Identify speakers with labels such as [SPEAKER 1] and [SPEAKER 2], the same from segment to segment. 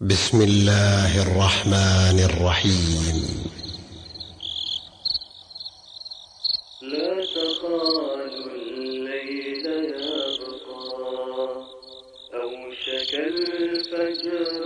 [SPEAKER 1] بسم الله الرحمن الرحيم.
[SPEAKER 2] لا تخالوا الليل يبقى أوشك الفجر.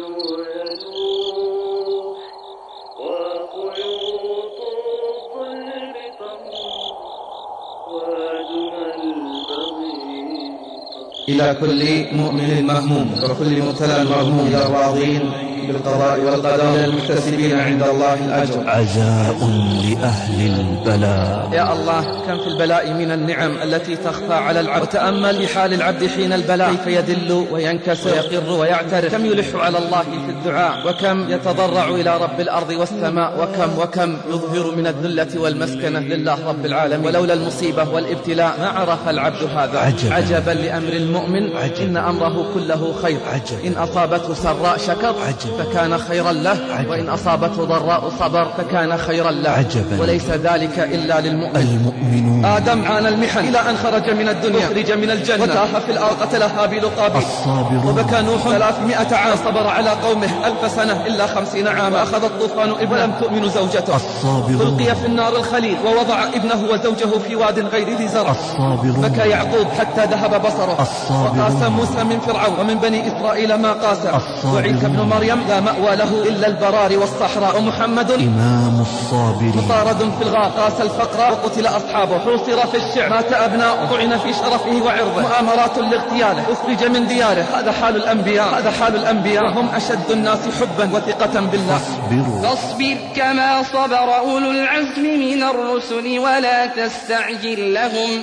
[SPEAKER 3] إلى كل مؤمن مهموم وكل مبتلى مرهوم إلى الراضين بالقضاء والقدر إلى المحتسبين عند الله الأجر.
[SPEAKER 4] عزاء لأهل البلاء.
[SPEAKER 3] يا الله كم في البلاء من النعم التي تخفى على العبد. وتأمل في حال العبد حين البلاء. كيف يدل وينكسر ويقر ويعترف. كم يلح على الله في الدعاء. وكم يتضرع إلى رب الأرض والسماء. وكم وكم يظهر من الذلة والمسكنة لله رب العالمين. ولولا المصيبة والابتلاء ما عرف العبد هذا.
[SPEAKER 4] عجبا.
[SPEAKER 3] عجبا لأمر المؤمن.
[SPEAKER 4] عجبا.
[SPEAKER 3] إن أمره كله خير.
[SPEAKER 4] عجبا.
[SPEAKER 3] إن أصابته سراء شكر.
[SPEAKER 4] عجبا.
[SPEAKER 3] فكان خيرا له. وإن أصابته ضراء صبر فكان خيرا له.
[SPEAKER 4] عجبا.
[SPEAKER 3] وليس ذلك إلا للمؤمن.
[SPEAKER 4] المؤمنون.
[SPEAKER 3] آدم عانى المحن. إلى أن خرج من الدنيا. أخرج من الجنة. وتاه في الأرض قتل هابيل قابيل
[SPEAKER 4] الصابرون.
[SPEAKER 3] وبكى نوح ثلاثمائة عام. صبر على قومه ألف سنة إلا خمسين عاما. أخذ الطوفان ابنه ولم تؤمن زوجته.
[SPEAKER 4] الصابرون.
[SPEAKER 3] ألقي في النار الخليل. ووضع ابنه وزوجه في واد غير ذي زرع.
[SPEAKER 4] الصابرون.
[SPEAKER 3] بكى يعقوب حتى ذهب بصره.
[SPEAKER 4] الصابرون.
[SPEAKER 3] وقاس موسى من فرعون. ومن بني إسرائيل ما قاس.
[SPEAKER 4] الصابرون.
[SPEAKER 3] وعيسى ابن مريم لا مأوى له إلا البراري والصحراء. ومحمد
[SPEAKER 4] إمام الصابرين.
[SPEAKER 3] مطارد في الغار. قاس الفقر وقتل أصحابه. حوصر في الشعر. مات أبناؤه طعن في شرفه وعرضه. مؤامرات لاغتياله. أخرج من دياره. هذا حال الأنبياء. هذا حال الأنبياء. وهم أشد الناس حبا وثقة بالله.
[SPEAKER 4] اصبروا
[SPEAKER 5] فاصبر كما صبر أولو العزم من الرسل ولا تستعجل لهم.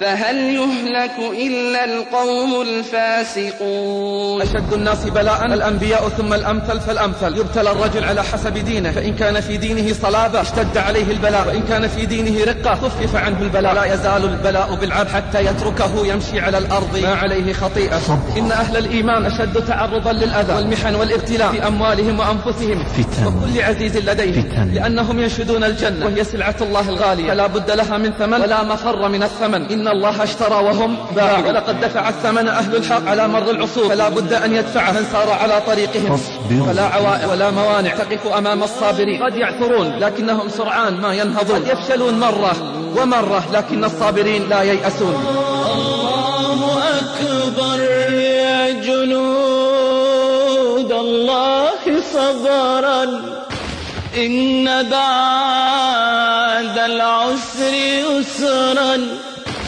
[SPEAKER 5] فهل يهلك إلا القوم الفاسقون؟
[SPEAKER 3] أشد الناس بلاء الأنبياء ثم الأمثل فالأمثل. يبتلى الرجل على حسب دينه فإن كان في دينه صلابة اشتد عليه البلاء وإن كان في دينه رقة خفف عنه البلاء. لا يزال البلاء بالعبد حتى يتركه يمشي على الأرض. ما عليه خطيئة.
[SPEAKER 4] صبر.
[SPEAKER 3] إن أهل الإيمان أشد تعرضا للأذى والمحن والابتلاء في أموالهم وأنفسهم.
[SPEAKER 4] فتن.
[SPEAKER 3] وكل عزيز لديهم.
[SPEAKER 4] فتن.
[SPEAKER 3] لأنهم ينشدون الجنة وهي سلعة الله الغالية. فلا بد لها من ثمن ولا مفر من الثمن. إن الله اشترى وهم باعوا. ولقد دفع الثمن أهل الحق على مر العصور. فلا بد أن يدفع من سار على طريقهم. فلا عوائق ولا موانع تقف أمام الصابرين. قد يعثرون لكنهم سرعان ما ينهضون. قد يفشلون مرة ومرة لكن الصابرين لا ييأسون.
[SPEAKER 2] الله أكبر يا جنود. الله صبرا. إن بعد العسر يسرا.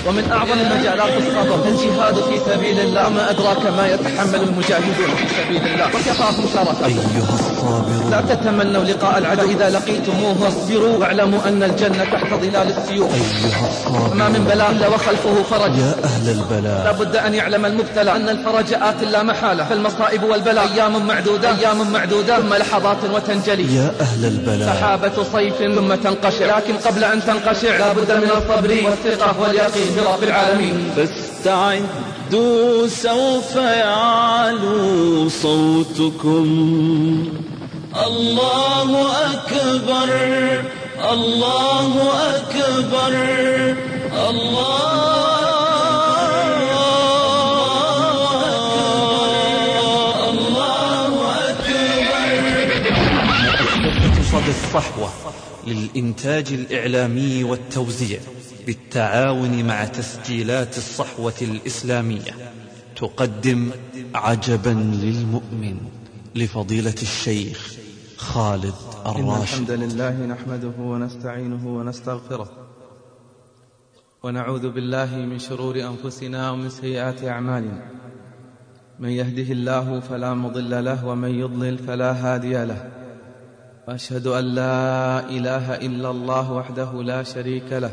[SPEAKER 3] ومن أعظم المجالات الصبر الجهاد في سبيل الله ما أدراك ما يتحمل المجاهدون في سبيل الله. وكفاهم شرفا.
[SPEAKER 4] أيها الصابرون.
[SPEAKER 3] لا تتمنوا لقاء العدو. إذا لقيتموه واصبروا واعلموا أن الجنة تحت ظلال السيوف.
[SPEAKER 4] أيها الصابرون.
[SPEAKER 3] ما من بلاء إلا وخلفه فرج.
[SPEAKER 4] يا أهل البلاء.
[SPEAKER 3] لا بد أن يعلم المبتلى أن الفرج آت لا محالة. فالمصائب والبلاء أيام معدودة. أيام معدودة. ثم لحظات وتنجلي.
[SPEAKER 4] يا أهل البلاء.
[SPEAKER 3] سحابة صيف ثم تنقشع. لكن قبل أن تنقشع لا بد من الصبر والثقة واليقين. برب العالمين.
[SPEAKER 2] فاستعدوا سوف يعلو صوتكم. الله أكبر الله أكبر الله الله أكبر.
[SPEAKER 4] صدى الصحوة للإنتاج الإعلامي والتوزيع. بالتعاون مع تسجيلات الصحوة الإسلامية. تقدم عجبا للمؤمن لفضيلة الشيخ خالد الراشد.
[SPEAKER 3] الحمد لله نحمده ونستعينه ونستغفره. ونعوذ بالله من شرور أنفسنا ومن سيئات أعمالنا. من يهده الله فلا مضل له ومن يضلل فلا هادي له. وأشهد أن لا إله إلا الله وحده لا شريك له.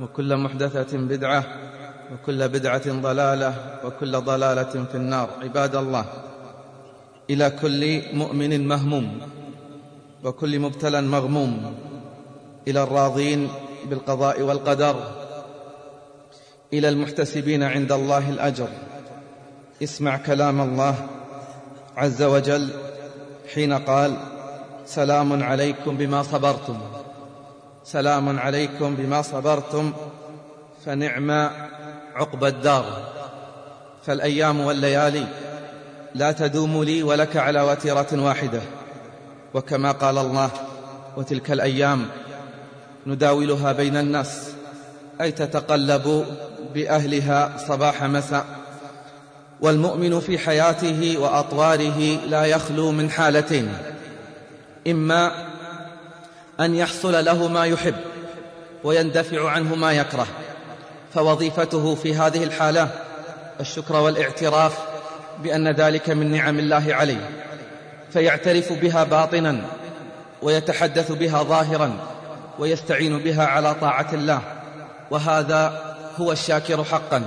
[SPEAKER 3] وكل محدثة بدعة وكل بدعة ضلالة وكل ضلالة في النار. عباد الله إلى كل مؤمن مهموم وكل مبتلى مغموم إلى الراضين بالقضاء والقدر إلى المحتسبين عند الله الأجر. اسمع كلام الله عز وجل حين قال سلام عليكم بما صبرتم. سلام عليكم بما صبرتم فنعم عقبى الدار. فالأيام والليالي لا تدوم لي ولك على وتيرة واحدة. وكما قال الله وتلك الأيام نداولها بين الناس أي تتقلب بأهلها صباح مساء. والمؤمن في حياته وأطواره لا يخلو من حالتين إما أن يحصل له ما يحب ويندفع عنه ما يكره. فوظيفته في هذه الحالة الشكر والاعتراف بأن ذلك من نعم الله عليه فيعترف بها باطنا ويتحدث بها ظاهرا ويستعين بها على طاعة الله. وهذا هو الشاكر حقا.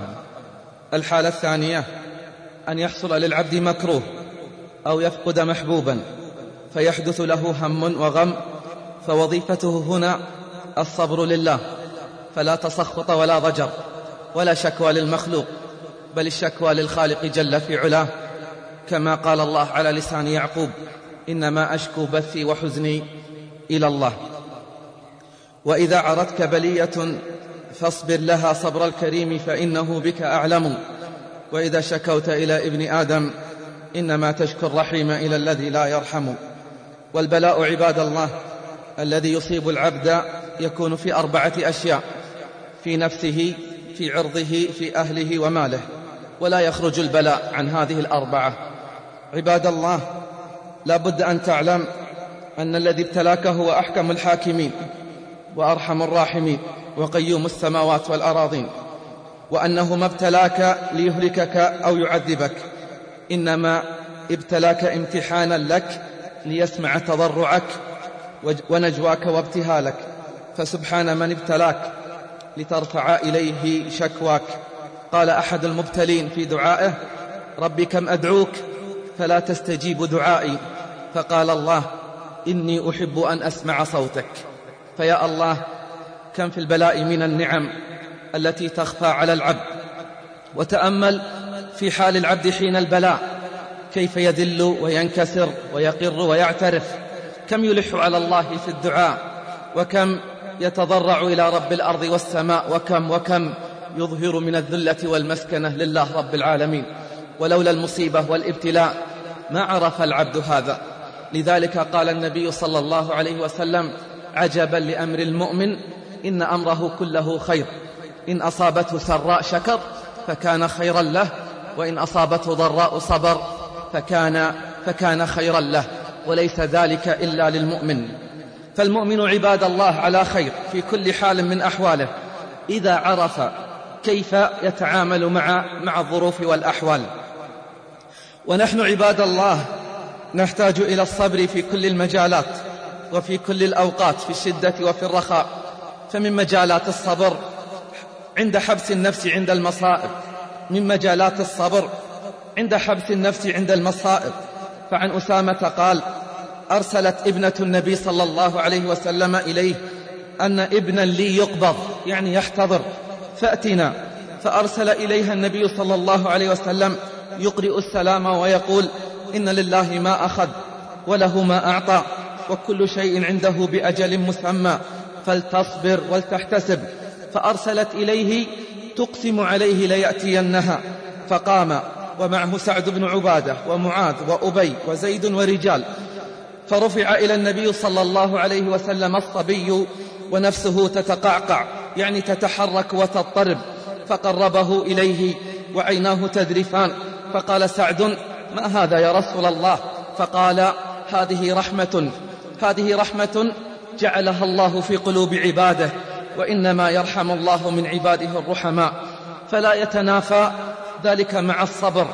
[SPEAKER 3] الحالة الثانية أن يحصل للعبد مكروه أو يفقد محبوبا فيحدث له هم وغم فوظيفته هنا الصبر لله فلا تسخط ولا ضجر ولا شكوى للمخلوق بل الشكوى للخالق جل في علاه. كما قال الله على لسان يعقوب إنما أشكو بثي وحزني إلى الله. وإذا عرتك بلية فاصبر لها صبر الكريم فإنه بك أعلم. وإذا شكوت إلى ابن آدم إنما تشكو الرحيم إلى الذي لا يرحم. والبلاء عباد الله الذي يصيب العبد يكون في أربعة أشياء في نفسه في عرضه في أهله وماله ولا يخرج البلاء عن هذه الأربعة. عباد الله لا بد أن تعلم أن الذي ابتلاك هو أحكم الحاكمين وأرحم الراحمين وقيوم السماوات والأراضين وأنه ما ابتلاك ليهلكك أو يعذبك إنما ابتلاك امتحانا لك ليسمع تضرعك ونجواك وابتهالك فسبحان من ابتلاك لترفع إليه شكواك. قال أحد المبتلين في دعائه رب كم أدعوك؟ فلا تستجيب دعائي. فقال الله إني أحب أن أسمع صوتك. فيا الله كم في البلاء من النعم التي تخفى على العبد. وتأمل في حال العبد حين البلاء كيف يذل وينكسر ويقر ويعترف. كم يلح على الله في الدعاء وكم يتضرع إلى رب الأرض والسماء وكم وكم يظهر من الذلة والمسكنة لله رب العالمين. ولولا المصيبة والابتلاء ما عرف العبد هذا. لذلك قال النبي صلى الله عليه وسلم عجبا لأمر المؤمن إن أمره كله خير. إن أصابته سراء شكر فكان خيرا له وإن أصابته ضراء صبر فكان, فكان خيرا له. وليس ذلك إلا للمؤمن. فالمؤمن عباد الله على خير في كل حال من أحواله إذا عرف كيف يتعامل مع مع الظروف والأحوال. ونحن عباد الله نحتاج إلى الصبر في كل المجالات وفي كل الأوقات في الشدة وفي الرخاء. فمن مجالات الصبر عند حبس النفس عند المصائب. من مجالات الصبر عند حبس النفس عند المصائب. فعن أسامة قال أرسلت ابنة النبي صلى الله عليه وسلم إليه أن ابنا لي يقبض يعني يحتضر فأتنا فأرسل إليها النبي صلى الله عليه وسلم يقرئ السلام ويقول إن لله ما أخذ وله ما أعطى وكل شيء عنده بأجل مسمى فلتصبر ولتحتسب. فأرسلت إليه تقسم عليه ليأتينها فقام. ومعه سعد بن عبادة ومعاذ وأبي وزيد ورجال. فرفع إلى النبي صلى الله عليه وسلم الصبي ونفسه تتقعقع يعني تتحرك وتضطرب. فقربه إليه وعيناه تذرفان. فقال سعد ما هذا يا رسول الله؟ فقال هذه رحمة هذه رحمة جعلها الله في قلوب عباده وإنما يرحم الله من عباده الرحماء. فلا يتنافى ذلك مع الصبر.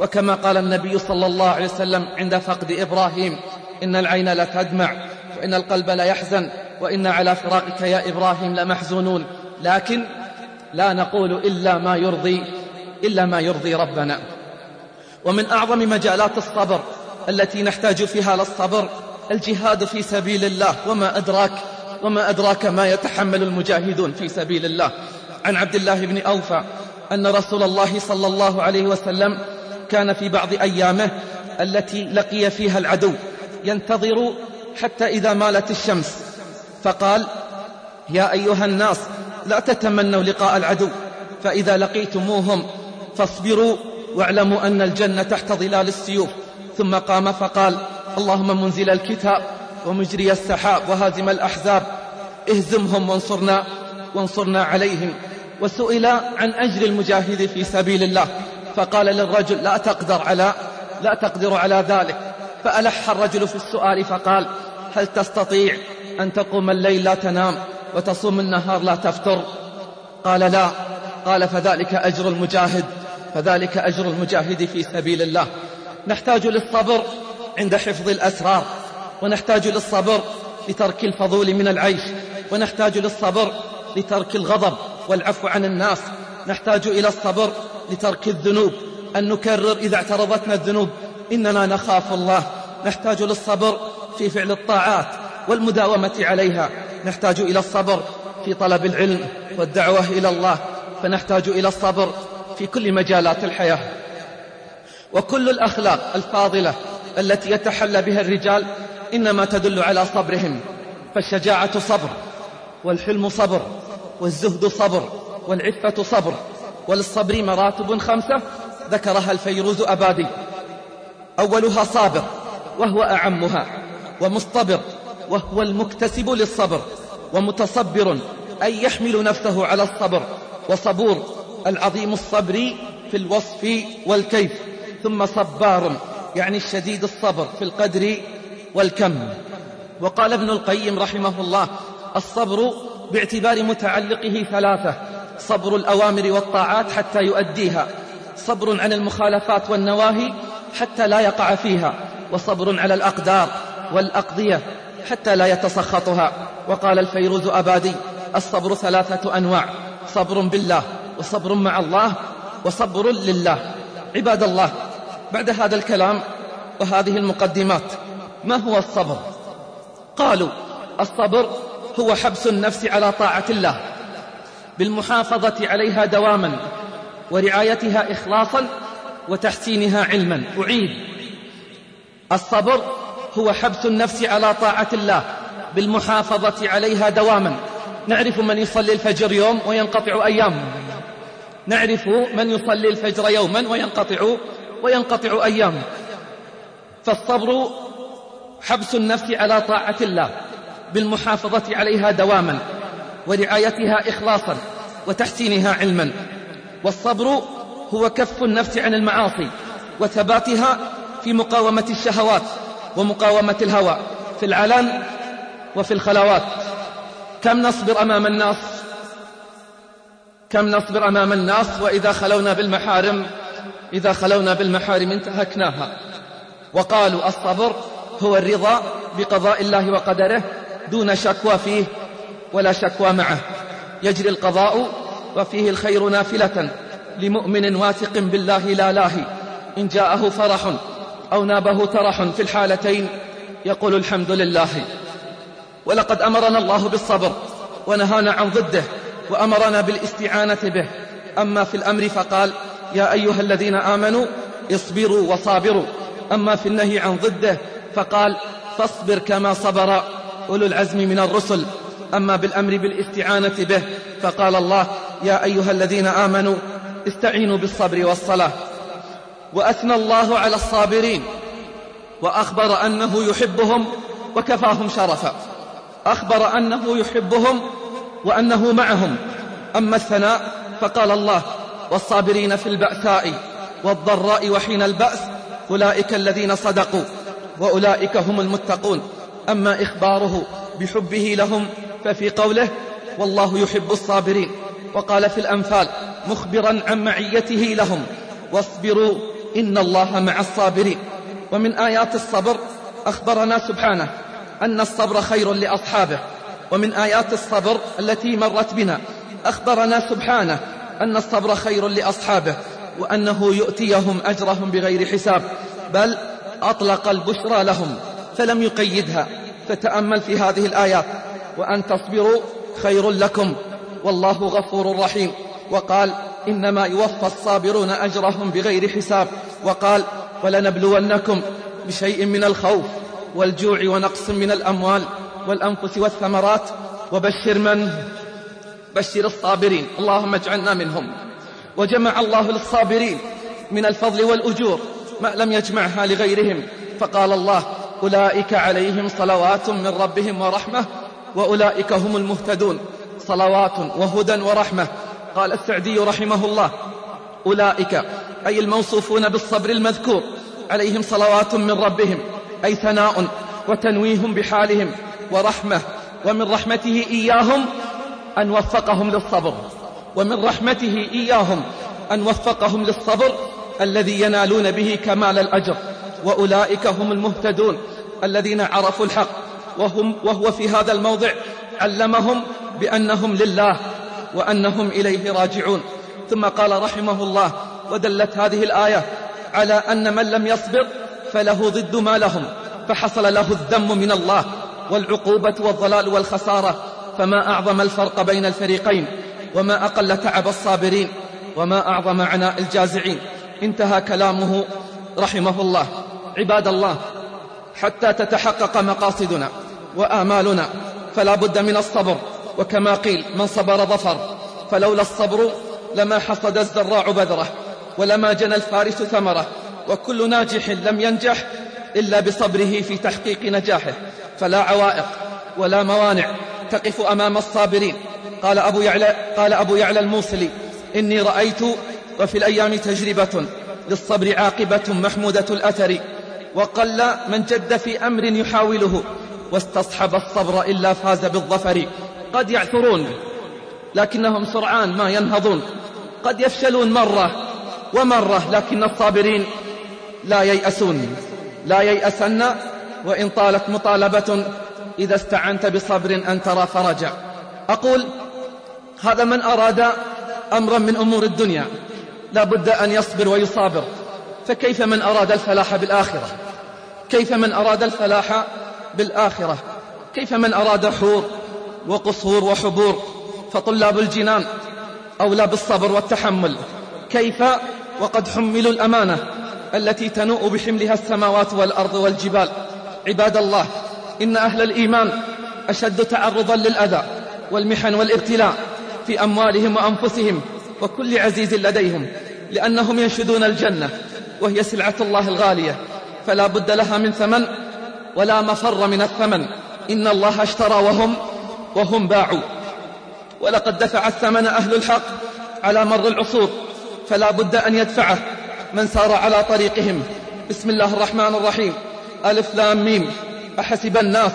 [SPEAKER 3] وكما قال النبي صلى الله عليه وسلم عند فقد إبراهيم إن العين لتدمع وإن القلب ليحزن وإن على فراقك يا إبراهيم لمحزونون. لكن لا نقول إلا ما يرضي إلا ما يرضي ربنا. ومن أعظم مجالات الصبر التي نحتاج فيها للصبر الجهاد في سبيل الله وما أدراك وما أدراك ما يتحمل المجاهدون في سبيل الله. عن عبد الله بن أوفى أن رسول الله صلى الله عليه وسلم كان في بعض أيامه التي لقي فيها العدو ينتظر حتى إذا مالت الشمس. فقال يا أيها الناس لا تتمنوا لقاء العدو فإذا لقيتموهم فاصبروا واعلموا أن الجنة تحت ظلال السيوف. ثم قام فقال اللهم منزل الكتاب ومجري السحاب وهازم الأحزاب اهزمهم وانصرنا وانصرنا عليهم. وسئل عن أجر المجاهد في سبيل الله. فقال للرجل لا تقدر على لا تقدر على ذلك. فألح الرجل في السؤال فقال هل تستطيع أن تقوم الليل لا تنام وتصوم النهار لا تفطر؟ قال لا. قال فذلك أجر المجاهد فذلك أجر المجاهد في سبيل الله. نحتاج للصبر عند حفظ الأسرار ونحتاج للصبر لترك الفضول من العيش ونحتاج للصبر لترك الغضب والعفو عن الناس. نحتاج إلى الصبر لترك الذنوب. أن نكرر إذا اعترضتنا الذنوب. إننا نخاف الله. نحتاج للصبر في فعل الطاعات والمداومة عليها. نحتاج إلى الصبر في طلب العلم والدعوة إلى الله. فنحتاج إلى الصبر في كل مجالات الحياة. وكل الأخلاق الفاضلة التي يتحلى بها الرجال إنما تدل على صبرهم. فالشجاعة صبر والحلم صبر. والزهد صبر والعفة صبر وللصبر مراتب خمسة ذكرها الفيروز أبادي. أولها صابر وهو أعمها ومصطبر وهو المكتسب للصبر ومتصبر أي يحمل نفسه على الصبر وصبور العظيم الصبر في الوصف والكيف. ثم صبار يعني الشديد الصبر في القدر والكم. وقال ابن القيم رحمه الله الصبر باعتبار متعلقه ثلاثة صبر الأوامر والطاعات حتى يؤديها صبر عن المخالفات والنواهي حتى لا يقع فيها وصبر على الأقدار والأقضية حتى لا يتسخطها. وقال الفيروز أبادي الصبر ثلاثة أنواع صبر بالله وصبر مع الله وصبر لله. عباد الله بعد هذا الكلام وهذه المقدمات ما هو الصبر؟ قالوا الصبر هو حبس النفس على طاعة الله بالمحافظة عليها دواما ورعايتها إخلاصا وتحسينها علما. أعيد. الصبر هو حبس النفس على طاعة الله بالمحافظة عليها دواما. نعرف من يصلي الفجر يوم وينقطع أيام. نعرف من يصلي الفجر يوما وينقطع وينقطع أيام. فالصبر حبس النفس على طاعة الله. بالمحافظة عليها دواما ورعايتها إخلاصا وتحسينها علما. والصبر هو كف النفس عن المعاصي وثباتها في مقاومة الشهوات ومقاومة الهوى في العلن وفي الخلوات. كم نصبر أمام الناس؟ كم نصبر أمام الناس؟ وإذا خلونا بالمحارم إذا خلونا بالمحارم انتهكناها. وقالوا الصبر هو الرضا بقضاء الله وقدره دون شكوى فيه ولا شكوى معه. يجري القضاء وفيه الخير نافلة لمؤمن واثق بالله لا لاهي. إن جاءه فرح أو نابه ترح في الحالتين يقول الحمد لله. ولقد أمرنا الله بالصبر ونهانا عن ضده وأمرنا بالاستعانة به. أما في الأمر فقال يا أيها الذين آمنوا اصبروا وصابروا. أما في النهي عن ضده فقال فاصبر كما صبر. أولو العزم من الرسل أما بالأمر بالاستعانة به فقال الله يا أيها الذين آمنوا استعينوا بالصبر والصلاة. وأثنى الله على الصابرين وأخبر أنه يحبهم وكفاهم شرفا. أخبر أنه يحبهم وأنه معهم. أما الثناء فقال الله والصابرين في البأساء والضراء وحين البأس أولئك الذين صدقوا وأولئك هم المتقون. أما إخباره بحبه لهم ففي قوله والله يحب الصابرين وقال في الأنفال مخبرا عن معيته لهم واصبروا إن الله مع الصابرين ومن آيات الصبر أخبرنا سبحانه أن الصبر خير لأصحابه ومن آيات الصبر التي مرت بنا أخبرنا سبحانه أن الصبر خير لأصحابه وأنه يؤتيهم أجرهم بغير حساب بل أطلق البشرى لهم فلم يقيدها. فتأمل في هذه الآيات وأن تصبروا خير لكم. والله غفور رحيم. وقال إنما يوفى الصابرون أجرهم بغير حساب. وقال ولنبلونكم بشيء من الخوف والجوع ونقص من الأموال والأنفس والثمرات. وبشر من؟ بشر الصابرين. اللهم اجعلنا منهم. وجمع الله للصابرين من الفضل والأجور ما لم يجمعها لغيرهم. فقال الله أولئك عليهم صلوات من ربهم ورحمة وأولئك هم المهتدون. صلوات وهدى ورحمة. قال السعدي رحمه الله أولئك أي الموصوفون بالصبر المذكور عليهم صلوات من ربهم أي ثناء وتنويه بحالهم ورحمة ومن رحمته إياهم أن وفقهم للصبر. ومن رحمته إياهم أن وفقهم للصبر الذي ينالون به كمال الأجر. وأولئك هم المهتدون الذين عرفوا الحق وهم وهو في هذا الموضع علمهم بأنهم لله وأنهم إليه راجعون. ثم قال رحمه الله ودلت هذه الآية على أن من لم يصبر فله ضد ما لهم فحصل له الذم من الله والعقوبة والضلال والخسارة فما أعظم الفرق بين الفريقين وما أقل تعب الصابرين وما أعظم عناء الجازعين. انتهى كلامه رحمه الله. عباد الله حتى تتحقق مقاصدنا وآمالنا فلا بد من الصبر. وكما قيل من صبر ظفر فلولا الصبر لما حصد الزراع بذرة ولما جنى الفارس ثمرة وكل ناجح لم ينجح إلا بصبره في تحقيق نجاحه. فلا عوائق ولا موانع تقف أمام الصابرين. قال أبو يعلى, قال أبو يعلى الموصلي إني رأيت وفي الأيام تجربة للصبر عاقبة محمودة الأثر. وقل من جد في أمر يحاوله واستصحب الصبر إلا فاز بالظفر. قد يعثرون لكنهم سرعان ما ينهضون. قد يفشلون مرة ومرة لكن الصابرين لا ييأسون. لا ييأسن وإن طالت مطالبة إذا استعنت بصبر أن ترى فرجا أقول هذا من أراد أمرا من أمور الدنيا. لا بد أن يصبر ويصابر. فكيف من أراد الفلاح بالآخرة؟ كيف من أراد الفلاح بالآخرة؟ كيف من أراد حور وقصور وحبور؟ فطلاب الجنان أولى بالصبر والتحمل. كيف وقد حملوا الأمانة التي تنوء بحملها السماوات والأرض والجبال؟ عباد الله إن أهل الإيمان أشد تعرضا للأذى والمحن والابتلاء في أموالهم وأنفسهم وكل عزيز لديهم لأنهم ينشدون الجنة وهي سلعة الله الغالية. فلا بد لها من ثمن ولا مفر من الثمن. إن الله اشترى وهم وهم باعوا. ولقد دفع الثمن أهل الحق على مر العصور فلا بد أن يدفعه من سار على طريقهم. بسم الله الرحمن الرحيم. ألف لام ميم. أحسب الناس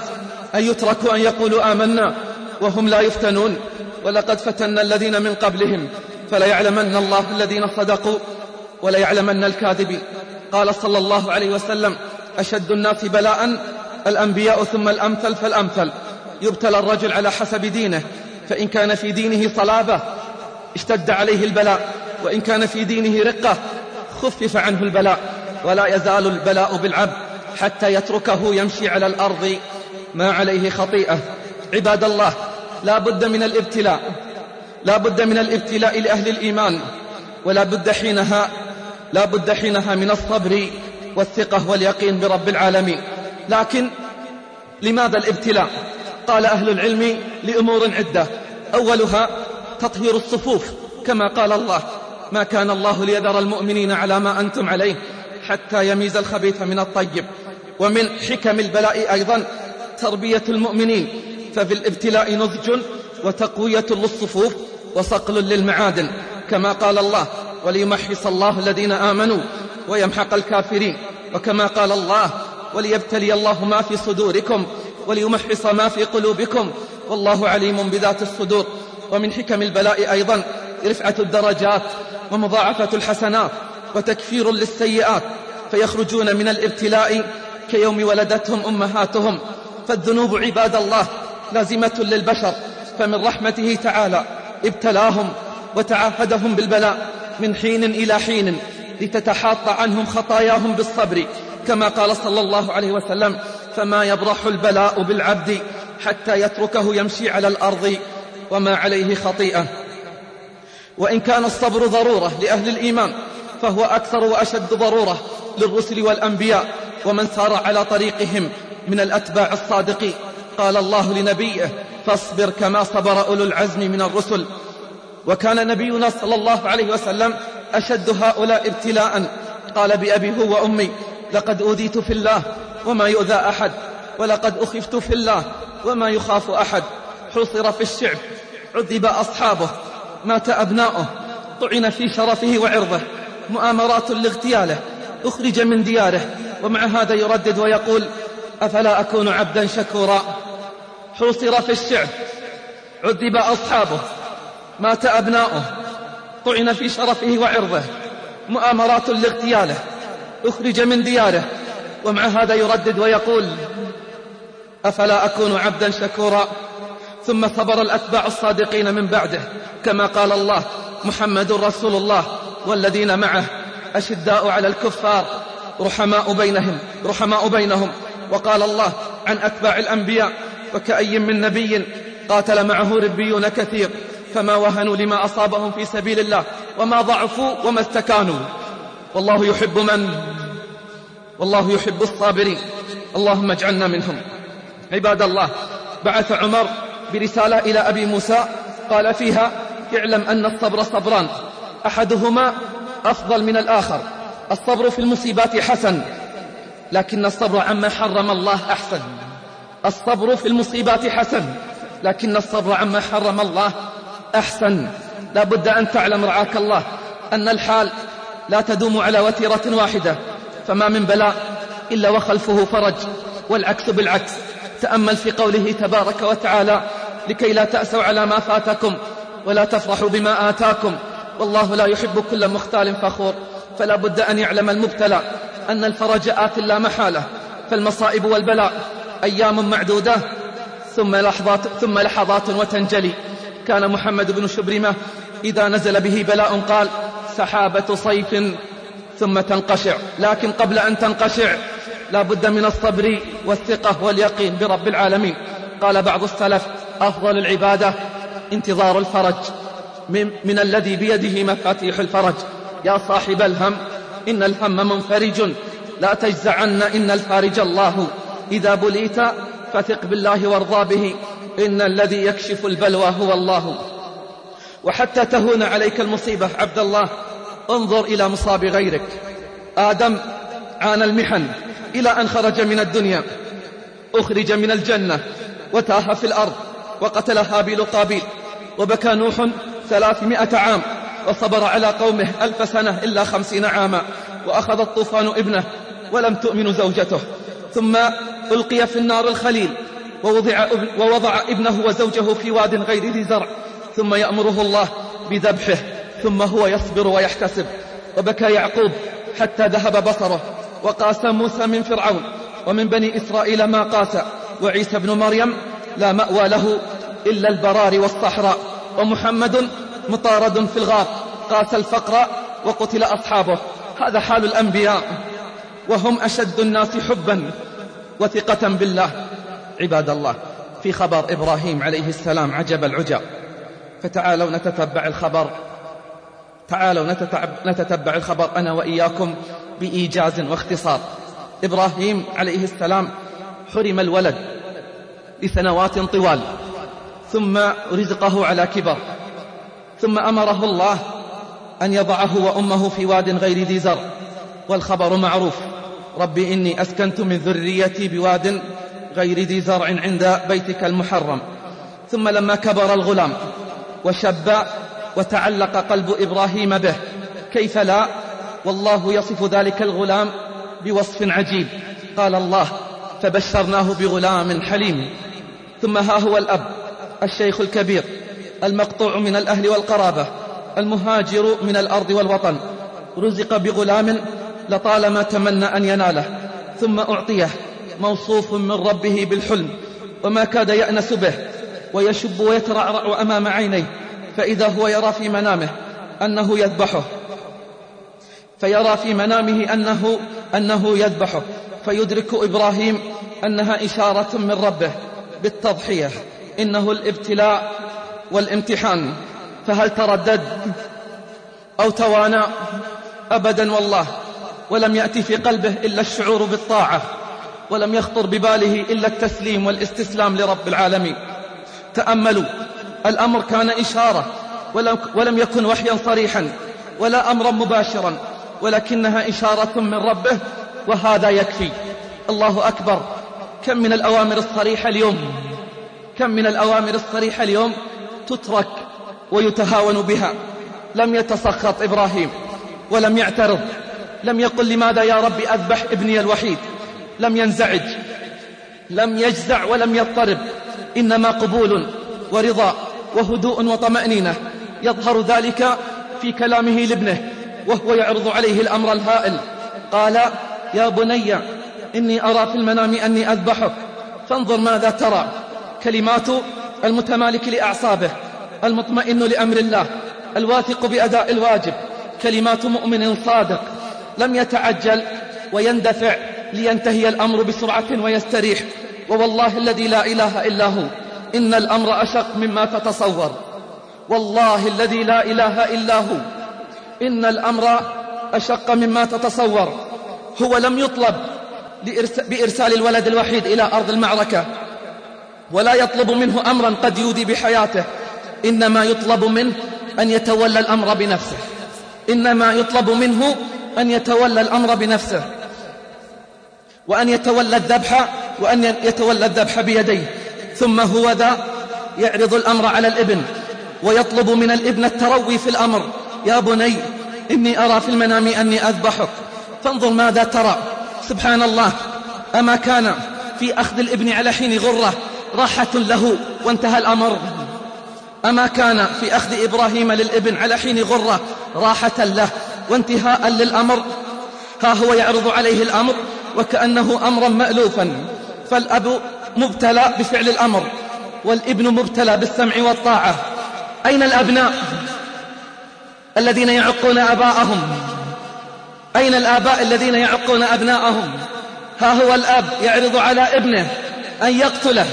[SPEAKER 3] أن يتركوا أن يقولوا آمنا وهم لا يفتنون. ولقد فتنا الذين من قبلهم فليعلمن الله الذين صدقوا وليعلمن الكاذبين. قال صلى الله عليه وسلم أشد الناس بلاء الأنبياء ثم الأمثل فالأمثل. يبتلى الرجل على حسب دينه فإن كان في دينه صلابة اشتد عليه البلاء وإن كان في دينه رقة خفف عنه البلاء. ولا يزال البلاء بالعبد حتى يتركه يمشي على الأرض. ما عليه خطيئة. عباد الله لا بد من الابتلاء. لا بد من الابتلاء لأهل الإيمان. ولا بد حينها لا بد حينها من الصبر والثقة واليقين برب العالمين. لكن لماذا الابتلاء؟ قال أهل العلم لأمور عدة. أولها تطهير الصفوف كما قال الله ما كان الله ليذر المؤمنين على ما أنتم عليه حتى يميز الخبيث من الطيب ومن حكم البلاء أيضا تربية المؤمنين. ففي الابتلاء نضج وتقوية للصفوف وصقل للمعادن كما قال الله وليمحص الله الذين آمنوا ويمحق الكافرين. وكما قال الله وليبتلي الله ما في صدوركم وليمحص ما في قلوبكم. والله عليم بذات الصدور. ومن حكم البلاء أيضا رفعة الدرجات ومضاعفة الحسنات وتكفير للسيئات. فيخرجون من الابتلاء كيوم ولدتهم أمهاتهم. فالذنوب عباد الله لازمة للبشر. فمن رحمته تعالى ابتلاهم وتعهدهم بالبلاء. من حين إلى حين لتتحاط عنهم خطاياهم بالصبر. كما قال صلى الله عليه وسلم فما يبرح البلاء بالعبد حتى يتركه يمشي على الأرض وما عليه خطيئة. وإن كان الصبر ضرورة لأهل الإيمان فهو أكثر وأشد ضرورة للرسل والأنبياء ومن سار على طريقهم من الأتباع الصادقين قال الله لنبيه فاصبر كما صبر أولو العزم من الرسل. وكان نبينا صلى الله عليه وسلم أشد هؤلاء ابتلاء. قال بأبي هو وأمي لقد أوذيت في الله وما يؤذى أحد ولقد أخفت في الله وما يخاف أحد. حصر في الشعب عذب أصحابه مات أبناؤه طعن في شرفه وعرضه مؤامرات لاغتياله أخرج من دياره. ومع هذا يردد ويقول أفلا أكون عبدا شكورا؟ حوصر في الشعب عذب أصحابه. مات أبناؤه طعن في شرفه وعرضه مؤامرات لاغتياله أخرج من دياره ومع هذا يردد ويقول أفلا أكون عبدا شكورا؟ ثم صبر الأتباع الصادقين من بعده كما قال الله محمد رسول الله والذين معه أشداء على الكفار رحماء بينهم رحماء بينهم. وقال الله عن أتباع الأنبياء وكأي من نبي قاتل معه ربيون كثير. فما وهنوا لما أصابهم في سبيل الله وما ضعفوا وما استكانوا. والله يحب من؟ والله يحب الصابرين. اللهم اجعلنا منهم. عباد الله بعث عمر برسالة إلى أبي موسى قال فيها اعلم أن الصبر صبران أحدهما أفضل من الآخر الصبر في المصيبات حسن لكن الصبر عما حرم الله أحسن. الصبر في المصيبات حسن لكن الصبر عما حرم الله أحسن. لا بد أن تعلم رعاك الله أن الحال لا تدوم على وتيرة واحدة. فما من بلاء إلا وخلفه فرج والعكس بالعكس. تأمل في قوله تبارك وتعالى لكي لا تأسوا على ما فاتكم ولا تفرحوا بما آتاكم. والله لا يحب كل مختال فخور. فلا بد أن يعلم المبتلى أن الفرج آت لا محالة. فالمصائب والبلاء أيام معدودة ثم لحظات, ثم لحظات وتنجلي. كان محمد بن شبرمة إذا نزل به بلاء قال سحابة صيف ثم تنقشع لكن قبل أن تنقشع لا بد من الصبر والثقة واليقين برب العالمين. قال بعض السلف أفضل العبادة انتظار الفرج من, من الذي بيده مفاتيح الفرج. يا صاحب الهم إن الهم منفرج لا تجزعن إن الفارج الله. إذا بليت فثق بالله وارضى به. إن الذي يكشف البلوى هو الله. وحتى تهون عليك المصيبة عبد الله انظر إلى مصاب غيرك. آدم عانى المحن إلى أن خرج من الدنيا. أخرج من الجنة وتاه في الأرض وقتل هابيل قابيل وبكى نوح ثلاثمائة عام وصبر على قومه ألف سنة إلا خمسين عاما وأخذ الطوفان ابنه ولم تؤمن زوجته. ثم ألقي في النار الخليل. ووضع, ووضع ابنه وزوجه في واد غير ذي زرع ثم يأمره الله بذبحه ثم هو يصبر ويحتسب. وبكى يعقوب حتى ذهب بصره وقاس موسى من فرعون ومن بني إسرائيل ما قاس. وعيسى بن مريم لا مأوى له إلا البرار والصحراء ومحمد مطارد في الغار. قاس الفقر وقتل أصحابه. هذا حال الأنبياء. وهم أشد الناس حبا وثقة بالله. عباد الله. في خبر إبراهيم عليه السلام عجب العجاب فتعالوا نتتبع الخبر. تعالوا نتتبع الخبر أنا وإياكم بإيجاز واختصار. إبراهيم عليه السلام حرم الولد لسنوات طوال. ثم رزقه على كبر. ثم أمره الله أن يضعه وأمه في واد غير ذي زرع. والخبر معروف. رب إني أسكنت من ذريتي بواد غير ذي زرع عند بيتك المحرم. ثم لما كبر الغلام وشب وتعلق قلب إبراهيم به كيف لا؟ والله يصف ذلك الغلام بوصف عجيب. قال الله فبشرناه بغلام حليم. ثم ها هو الأب الشيخ الكبير المقطوع من الأهل والقرابة المهاجر من الأرض والوطن. رزق بغلام لطالما تمنى أن يناله ثم أعطيه. موصوف من ربه بالحلم وما كاد يأنس به ويشب ويترعرع أمام عينيه فإذا هو يرى في منامه أنه يذبحه. فيرى في منامه أنه, أنه يذبحه. فيدرك إبراهيم أنها إشارة من ربه بالتضحية. إنه الابتلاء والامتحان. فهل تردد أو توانى؟ أبدا والله. ولم يأتي في قلبه إلا الشعور بالطاعة. ولم يخطر بباله إلا التسليم والاستسلام لرب العالمين. تأملوا. الأمر كان إشارة. ولم يكن وحيا صريحا. ولا أمرا مباشرا. ولكنها إشارة من ربه. وهذا يكفي. الله أكبر. كم من الأوامر الصريحة اليوم؟ كم من الأوامر الصريحة اليوم تترك ويتهاون بها. لم يتسخط إبراهيم. ولم يعترض. لم يقل لماذا يا رب أذبح ابني الوحيد؟ لم ينزعج لم يجزع ولم يضطرب إنما قبول ورضا وهدوء وطمأنينة. يظهر ذلك في كلامه لابنه وهو يعرض عليه الأمر الهائل. قال يا بني إني أرى في المنام أني أذبحك فانظر ماذا ترى. كلمات المتمالك لأعصابه المطمئن لأمر الله الواثق بأداء الواجب. كلمات مؤمن صادق لم يتعجل ويندفع. لينتهي الأمر بسرعة ويستريح. ووالله الذي لا إله إلا هو. إن الأمر أشق مما تتصور. والله الذي لا إله إلا هو. إن الأمر أشق مما تتصور. هو لم يطلب بإرسال الولد الوحيد إلى أرض المعركة. ولا يطلب منه أمرا قد يودي بحياته. إنما يطلب منه أن يتولى الأمر بنفسه. إنما يطلب منه أن يتولى الأمر بنفسه. وأن يتولى الذبح وأن يتولى الذبح بيديه. ثم هو ذا يعرض الأمر على الإبن ويطلب من الإبن التروي في الأمر. يا بني إني أرى في المنام أني أذبحك. فانظر ماذا ترى. سبحان الله. أما كان في أخذ الإبن على حين غرة راحة له وانتهى الأمر. أما كان في أخذ إبراهيم للإبن على حين غرة راحة له وانتهاء للأمر. ها هو يعرض عليه الأمر. وكأنه أمرا مألوفا فالأب مبتلى بفعل الأمر والابن مبتلى بالسمع والطاعة. أين الأبناء الذين يعقون أباءهم؟ أين الآباء الذين يعقون أبناءهم؟ ها هو الأب يعرض على ابنه أن يقتله.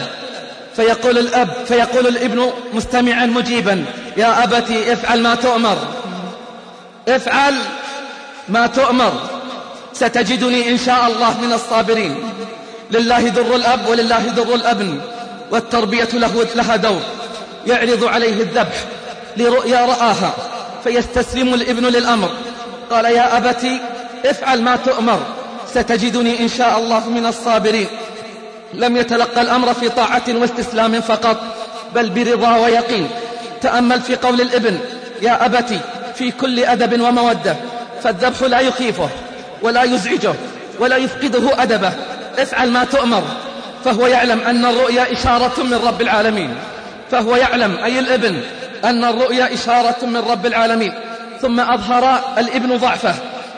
[SPEAKER 3] فيقول الأب فيقول الابن مستمعا مجيبا يا أبتي افعل ما تؤمر. افعل ما تؤمر. ستجدني إن شاء الله من الصابرين. لله در الأب ولله در الأبن والتربية له لها دور. يعرض عليه الذبح لرؤيا رآها فيستسلم الإبن للأمر. قال يا أبتي افعل ما تؤمر ستجدني إن شاء الله من الصابرين. لم يتلقى الأمر في طاعة واستسلام فقط بل برضا ويقين. تأمل في قول الإبن يا أبتي في كل أدب ومودة فالذبح لا يخيفه. ولا يزعجه ولا يفقده أدبه. افعل ما تؤمر. فهو يعلم أن الرؤيا إشارة من رب العالمين. فهو يعلم أي الابن أن الرؤيا إشارة من رب العالمين. ثم أظهر الابن ضعفه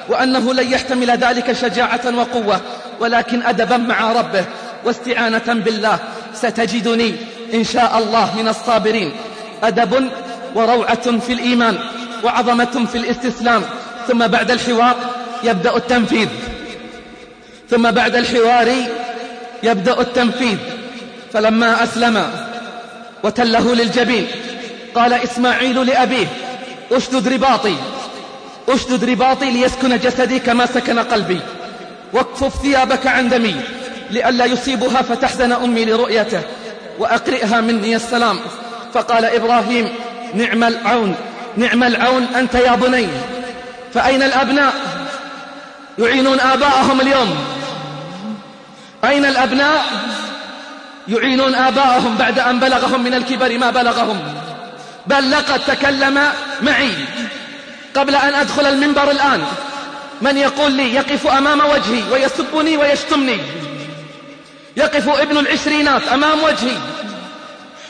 [SPEAKER 3] وأنه لن يحتمل ذلك شجاعة وقوة ولكن أدبا مع ربه واستعانة بالله. ستجدني إن شاء الله من الصابرين. أدب وروعة في الإيمان وعظمة في الاستسلام. ثم بعد الحوار يبدأ التنفيذ. ثم بعد الحوار يبدأ التنفيذ. فلما أسلم وتله للجبين قال إسماعيل لأبيه أشدد رباطي أشدد رباطي ليسكن جسدي كما سكن قلبي. واكفف ثيابك عن دمي لئلا يصيبها فتحزن أمي لرؤيته وأقرئها مني السلام. فقال إبراهيم نعم العون نعم العون أنت يا بني. فأين الأبناء؟ يعينون آباءهم اليوم. أين الأبناء؟ يعينون آباءهم بعد أن بلغهم من الكبر ما بلغهم. بل لقد تكلم معي. قبل أن أدخل المنبر الآن من يقول لي يقف أمام وجهي ويسبني ويشتمني؟ يقف ابن العشرينات أمام وجهي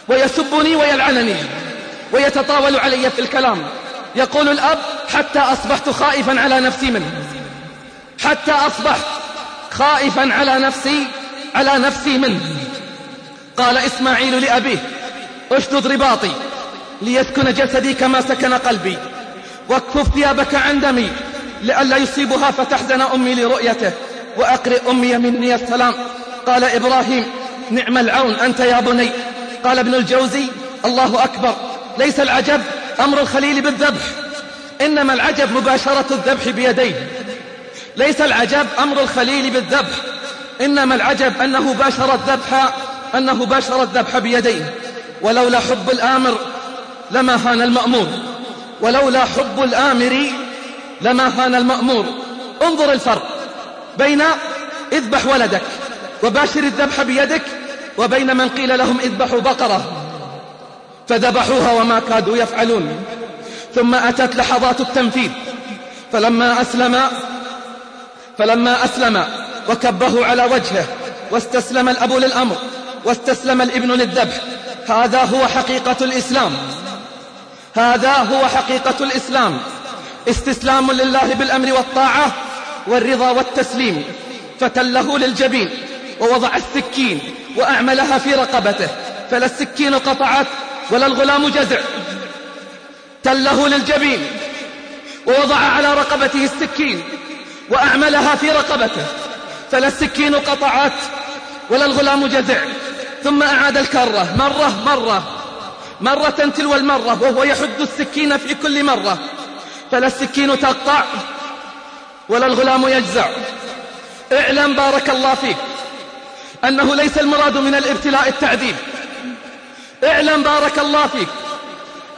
[SPEAKER 3] ويسبني ويلعنني ويتطاول علي في الكلام. يقول الأب حتى أصبحت خائفا على نفسي منه. حتى أصبحت خائفا على نفسي على نفسي منه. قال إسماعيل لأبيه أشدد رباطي ليسكن جسدي كما سكن قلبي واكفف ثيابك عن دمي لئلا يصيبها فتحزن أمي لرؤيته وأقرئ أمي مني السلام. قال إبراهيم نعم العون أنت يا بني. قال ابن الجوزي الله أكبر ليس العجب أمر الخليل بالذبح إنما العجب مباشرة الذبح بيديه. ليس العجب أمر الخليل بالذبح إنما العجب أنه باشر الذبح أنه باشر الذبح بيديه. ولولا حب الآمر لما هان المأمور. ولولا حب الآمر لما هان المأمور. انظر الفرق بين اذبح ولدك وباشر الذبح بيدك وبين من قيل لهم اذبحوا بقرة فذبحوها وما كادوا يفعلون. ثم أتت لحظات التنفيذ فلما أسلم فلما أسلم وكبه على وجهه واستسلم الأب للأمر واستسلم الابن للذبح هذا هو حقيقة الإسلام. هذا هو حقيقة الإسلام. استسلام لله بالأمر والطاعة والرضا والتسليم. فتله للجبين ووضع السكين وأعملها في رقبته. فلا السكين قطعت ولا الغلام جزع. تله للجبين ووضع على رقبته السكين وأعملها في رقبته. فلا السكين قطعت ولا الغلام جزع. ثم أعاد الكرة. مرة مرة. مرة تلو المرة وهو يحد السكين في كل مرة. فلا السكين تقطع ولا الغلام يجزع. اعلم بارك الله فيك أنه ليس المراد من الابتلاء التعذيب. اعلم بارك الله فيك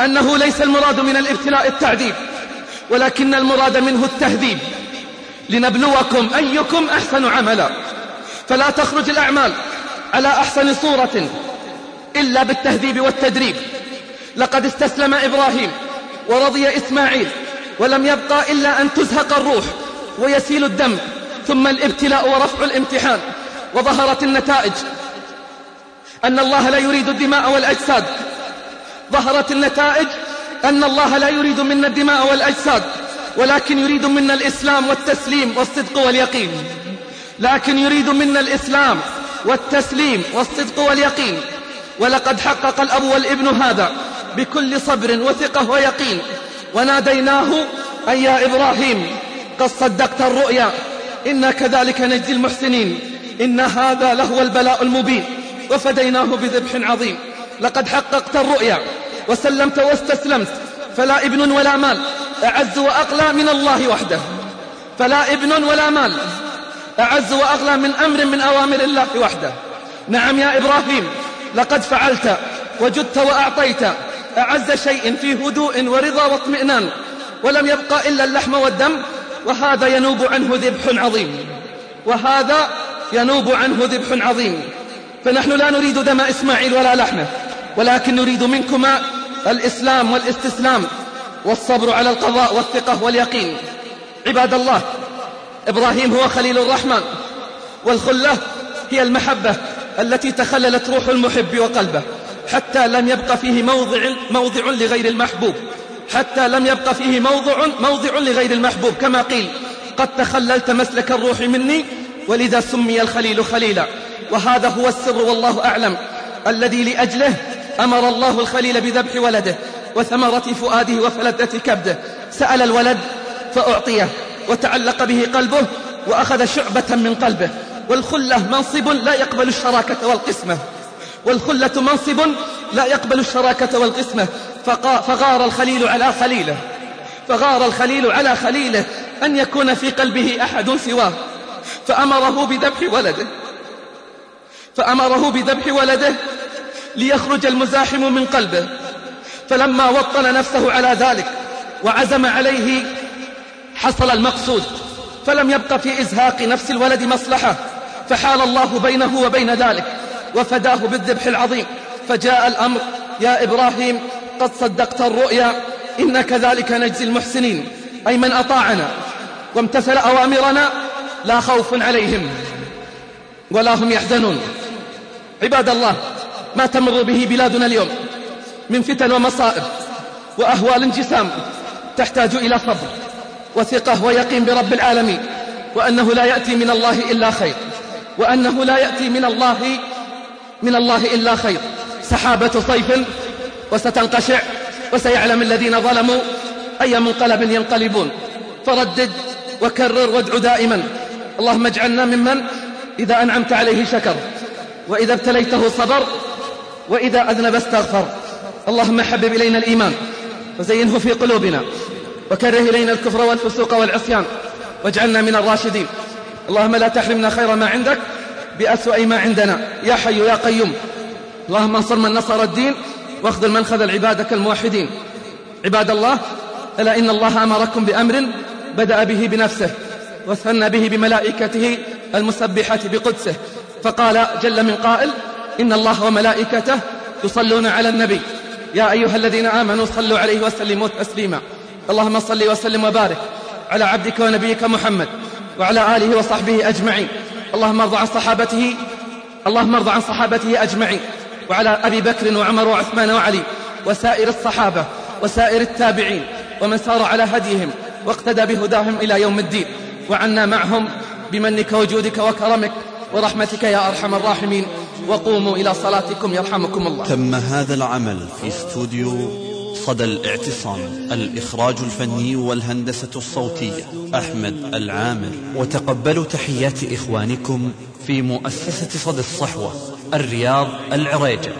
[SPEAKER 3] أنه ليس المراد من الابتلاء التعذيب. ولكن المراد منه التهذيب. لنبلوكم أيكم أحسن عملا. فلا تخرج الأعمال على أحسن صورة إلا بالتهذيب والتدريب. لقد استسلم إبراهيم ورضي إسماعيل ولم يبقى إلا أن تزهق الروح ويسيل الدم ثم الابتلاء ورفع الامتحان. وظهرت النتائج. أن الله لا يريد الدماء والأجساد. ظهرت النتائج أن الله لا يريد منا الدماء والأجساد. ولكن يريد منا الإسلام والتسليم والصدق واليقين. لكن يريد منا الإسلام والتسليم والصدق واليقين. ولقد حقق الأب والابن هذا بكل صبر وثقة ويقين. وناديناه أن يا إبراهيم قد صدقت الرؤيا. إنا كذلك نجزي المحسنين. إن هذا لهو البلاء المبين. وفديناه بذبح عظيم. لقد حققت الرؤيا. وسلمت واستسلمت. فلا ابن ولا مال. أعز وأغلى من الله وحده. فلا ابن ولا مال. أعز وأغلى من أمر من أوامر الله وحده. نعم يا إبراهيم لقد فعلت وجدت وأعطيت. أعز شيء في هدوء ورضا واطمئنان. ولم يبقى إلا اللحم والدم. وهذا ينوب عنه ذبح عظيم. وهذا ينوب عنه ذبح عظيم. فنحن لا نريد دم إسماعيل ولا لحمه. ولكن نريد منكما الإسلام والإستسلام. والصبر على القضاء والثقة واليقين. عباد الله إبراهيم هو خليل الرحمن والخلة هي المحبة التي تخللت روح المحب وقلبه حتى لم يبق فيه موضع, موضع لغير المحبوب حتى لم يبق فيه موضع, موضع لغير المحبوب. كما قيل قد تخللت مسلك الروح مني ولذا سمي الخليل خليلا. وهذا هو السر والله أعلم الذي لأجله أمر الله الخليل بذبح ولده. وثمرة فؤاده وفلذة كبده. سأل الولد فأعطيه وتعلق به قلبه وأخذ شعبة من قلبه. والخلة منصب لا يقبل الشراكة والقسمة. والخلة منصب لا يقبل الشراكة والقسمة. فغار الخليل على خليله. فغار الخليل على خليله أن يكون في قلبه أحد سواه. فأمره بذبح ولده. فأمره بذبح ولده ليخرج المزاحم من قلبه. فلما وطن نفسه على ذلك وعزم عليه حصل المقصود. فلم يبق في إزهاق نفس الولد مصلحة فحال الله بينه وبين ذلك وفداه بالذبح العظيم. فجاء الأمر يا إبراهيم قد صدقت الرؤيا إن كذلك نجزي المحسنين. أي من أطاعنا وامتثل أوامرنا لا خوف عليهم ولا هم يحزنون. عباد الله ما تمر به بلادنا اليوم؟ من فتن ومصائب وأهوال انجسام تحتاج إلى صبر وثقة ويقين برب العالمين وأنه لا يأتي من الله إلا خير وأنه لا يأتي من الله من الله إلا خير. سحابة صيف وستنقشع وسيعلم الذين ظلموا أي منقلب ينقلبون. فردد وكرر وادع دائما. اللهم اجعلنا ممن إذا أنعمت عليه شكر وإذا ابتليته صبر وإذا أذنب استغفر. اللهم حبب إلينا الإيمان وزينه في قلوبنا وكره إلينا الكفر والفسوق والعصيان واجعلنا من الراشدين. اللهم لا تحرمنا خير ما عندك بأسوأ ما عندنا. يا حي يا قيوم. اللهم انصر من نصر الدين واخذل من خذل عبادك الموحدين. عباد الله ألا إن الله أمركم بأمر بدأ به بنفسه وثنى به بملائكته المسبحة بقدسه. فقال جل من قائل إن الله وملائكته يصلون على النبي. يا أيها الذين آمنوا صلوا عليه وسلموا تسليما. اللهم صل وسلم وبارك على عبدك ونبيك محمد وعلى آله وصحبه أجمعين. اللهم ارض عن صحابته اللهم ارض عن صحابته أجمعين. وعلى أبي بكر وعمر وعثمان وعلي وسائر الصحابة وسائر التابعين ومن سار على هديهم واقتدى بهداهم إلى يوم الدين. وعنا معهم بمنك وجودك وكرمك ورحمتك يا أرحم الراحمين. وقوموا إلى صلاتكم يرحمكم الله.
[SPEAKER 4] تم هذا العمل في استوديو صدى الاعتصام الإخراج الفني والهندسة الصوتية أحمد العامر. وتقبلوا تحيات إخوانكم في مؤسسة صدى الصحوة الرياض العريجة.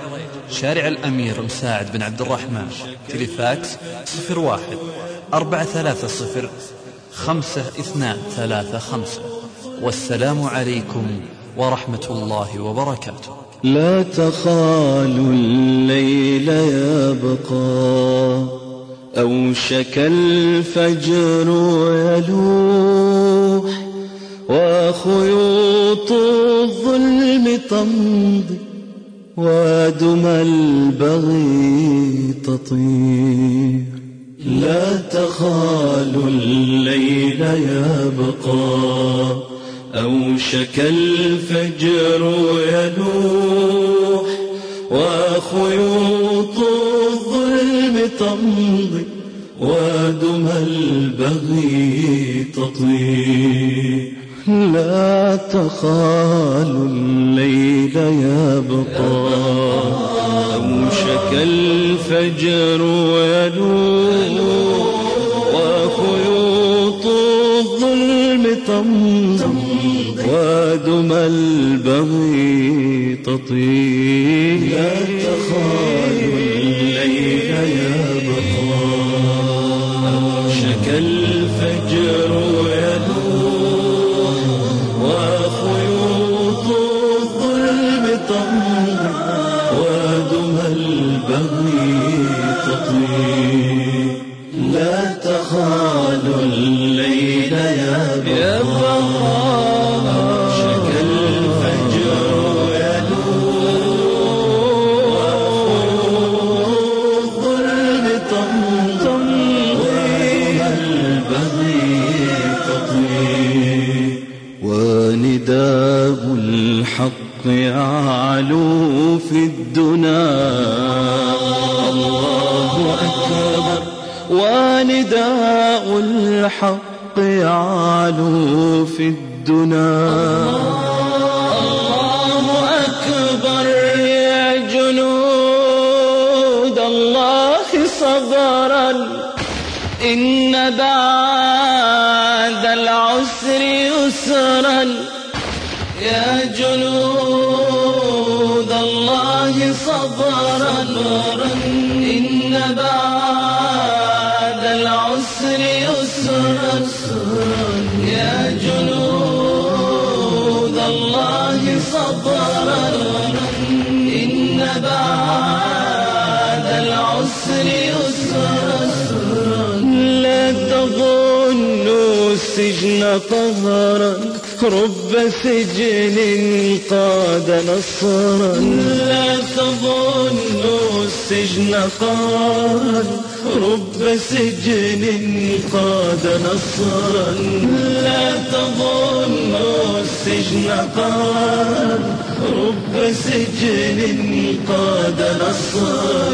[SPEAKER 4] شارع الأمير مساعد بن عبد الرحمن. تليفاكس صفر واحد أربعة ثلاثة صفر خمسة اثنان ثلاثة خمسة. والسلام عليكم ورحمة الله وبركاته.
[SPEAKER 2] لا تخالوا الليل يبقى أوشك الفجر يلوح وخيوط الظلم تمضي ودم البغي تطير. لا تخالوا الليل يبقى أوشك الفجر يلوح وخيوط الظلم تمضي ودم البغي تطير. لا تخالوا الليل يبقى. أوشك الفجر يلوح وخيوط الظلم تمضي ودم البغي تطير. لا تخالوا الليل يبقى أوشك الفجر يلوح وخيوط الظلم تمضي ودم البغي تطير. لا تخالوا رب سجن قاد نصرا. لا تظنوا السجن قهرا رب سجن قاد نصرا. لا تظنوا السجن قهرا رب سجن قاد نصرا.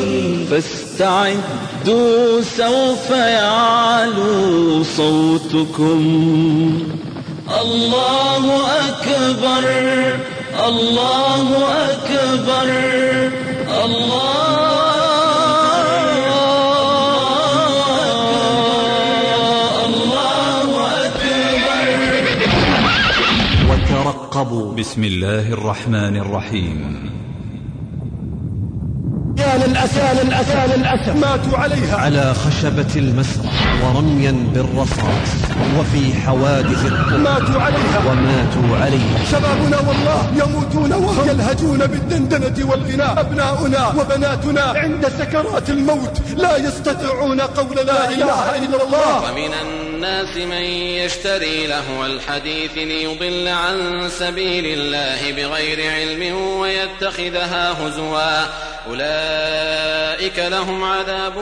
[SPEAKER 2] فاستعدوا سوف يعلو صوتكم. الله أكبر. الله أكبر. الله الله أكبر.
[SPEAKER 4] وترقبوا. بسم الله الرحمن الرحيم.
[SPEAKER 6] يا للأسف يا للأسف ماتوا عليها.
[SPEAKER 4] على خشبة المسرح. ورميا بالرصاص وفي حوادث
[SPEAKER 6] ماتوا عليها.
[SPEAKER 4] وماتوا عليها
[SPEAKER 6] شبابنا والله يموتون وهم يلهجون بالدندنة والغناء. أبناؤنا وبناتنا عند سكرات الموت لا يستطيعون قول لا إله إلا الله.
[SPEAKER 7] ومن الناس من يشتري لهو الحديث ليضل عن سبيل الله بغير علم ويتخذها هزوا. أولئك لهم عذاب